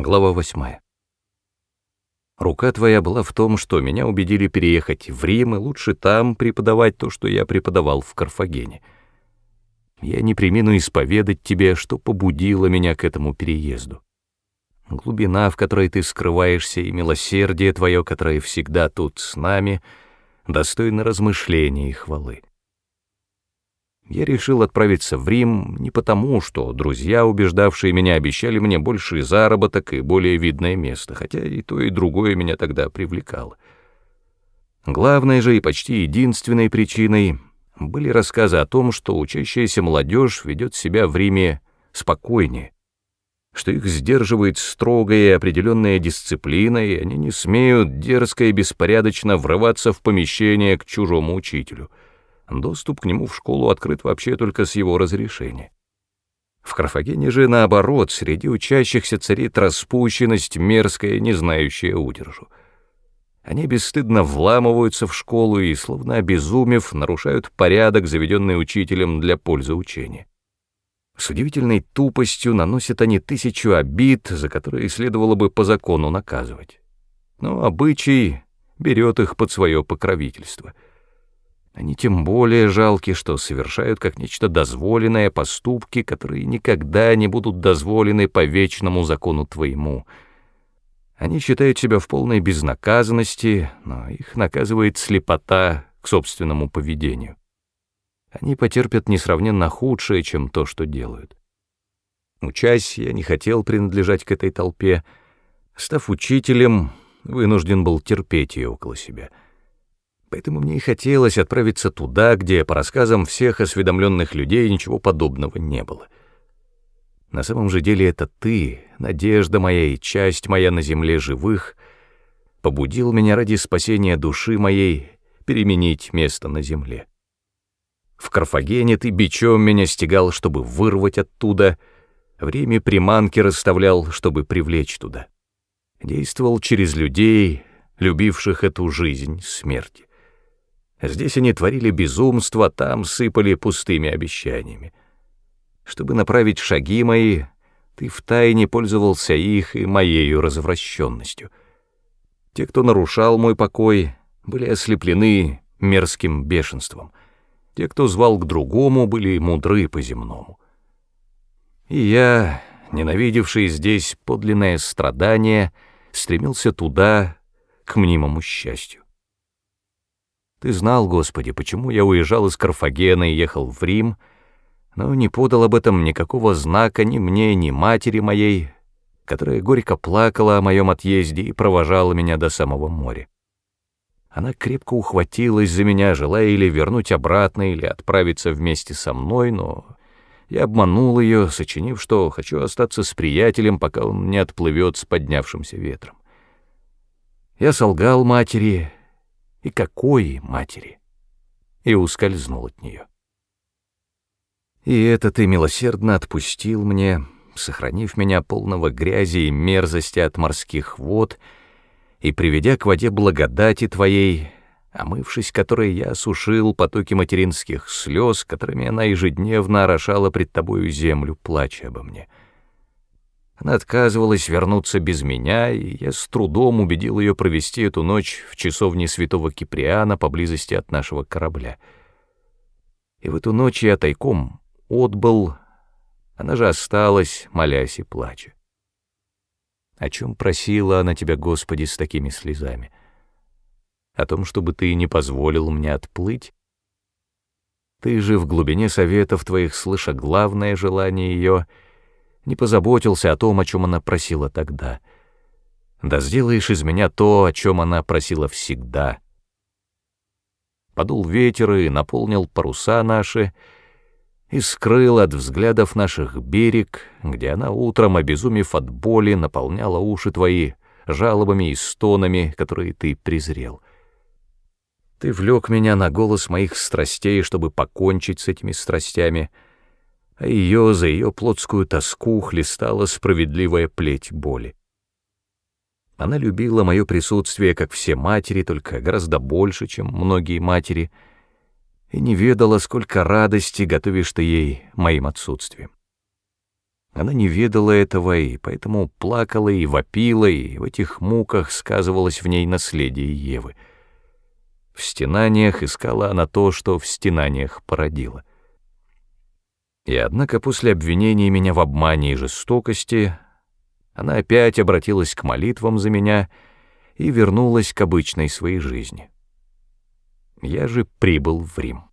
Глава восьмая. Рука твоя была в том, что меня убедили переехать в Рим и лучше там преподавать то, что я преподавал в Карфагене. Я не примену исповедать тебе, что побудило меня к этому переезду. Глубина, в которой ты скрываешься, и милосердие твое, которое всегда тут с нами, достойны размышления и хвалы. Я решил отправиться в Рим не потому, что друзья, убеждавшие меня, обещали мне больший заработок и более видное место, хотя и то, и другое меня тогда привлекало. Главной же и почти единственной причиной были рассказы о том, что учащаяся молодежь ведет себя в Риме спокойнее, что их сдерживает строгая и определенная дисциплина, и они не смеют дерзко и беспорядочно врываться в помещение к чужому учителю — Доступ к нему в школу открыт вообще только с его разрешения. В Карфагене же, наоборот, среди учащихся царит распущенность мерзкая, не знающая удержу. Они бесстыдно вламываются в школу и, словно обезумев, нарушают порядок, заведенный учителем для пользы учения. С удивительной тупостью наносят они тысячу обид, за которые следовало бы по закону наказывать. Но обычай берет их под свое покровительство — они тем более жалки, что совершают как нечто дозволенное поступки, которые никогда не будут дозволены по вечному закону твоему. Они считают себя в полной безнаказанности, но их наказывает слепота к собственному поведению. Они потерпят несравненно худшее, чем то, что делают. Учась, я не хотел принадлежать к этой толпе. Став учителем, вынужден был терпеть ее около себя — Поэтому мне и хотелось отправиться туда, где, по рассказам всех осведомленных людей, ничего подобного не было. На самом же деле это ты, надежда моя и часть моя на земле живых, побудил меня ради спасения души моей переменить место на земле. В Карфагене ты бичом меня стегал, чтобы вырвать оттуда, время приманки расставлял, чтобы привлечь туда. Действовал через людей, любивших эту жизнь смерти. Здесь они творили безумство, там сыпали пустыми обещаниями. Чтобы направить шаги мои, ты втайне пользовался их и моею развращенностью. Те, кто нарушал мой покой, были ослеплены мерзким бешенством. Те, кто звал к другому, были мудры по-земному. И я, ненавидевший здесь подлинное страдание, стремился туда, к мнимому счастью. Ты знал, Господи, почему я уезжал из Карфагена и ехал в Рим, но не подал об этом никакого знака ни мне, ни матери моей, которая горько плакала о моем отъезде и провожала меня до самого моря. Она крепко ухватилась за меня, желая или вернуть обратно, или отправиться вместе со мной, но я обманул ее, сочинив, что хочу остаться с приятелем, пока он не отплывет с поднявшимся ветром. Я солгал матери, и какой матери, и ускользнул от нее. И это ты милосердно отпустил мне, сохранив меня полного грязи и мерзости от морских вод, и приведя к воде благодати твоей, омывшись которой я осушил потоки материнских слез, которыми она ежедневно орошала пред тобою землю, плача обо мне. Она отказывалась вернуться без меня, и я с трудом убедил ее провести эту ночь в часовне святого Киприана поблизости от нашего корабля. И в эту ночь я тайком отбыл, она же осталась, молясь и плача. О чем просила она тебя, Господи, с такими слезами? О том, чтобы ты не позволил мне отплыть? Ты же в глубине советов твоих, слыша главное желание ее — не позаботился о том, о чем она просила тогда. Да сделаешь из меня то, о чем она просила всегда. Подул ветер и наполнил паруса наши, и скрыл от взглядов наших берег, где она утром, обезумев от боли, наполняла уши твои жалобами и стонами, которые ты презрел. Ты влек меня на голос моих страстей, чтобы покончить с этими страстями — а ее за ее плотскую тоску хлестала справедливая плеть боли. Она любила мое присутствие, как все матери, только гораздо больше, чем многие матери, и не ведала, сколько радости готовишь ты ей моим отсутствием. Она не ведала этого и поэтому плакала и вопила, и в этих муках сказывалось в ней наследие Евы. В стенаниях искала она то, что в стенаниях породила. И однако после обвинения меня в обмане и жестокости она опять обратилась к молитвам за меня и вернулась к обычной своей жизни. Я же прибыл в Рим.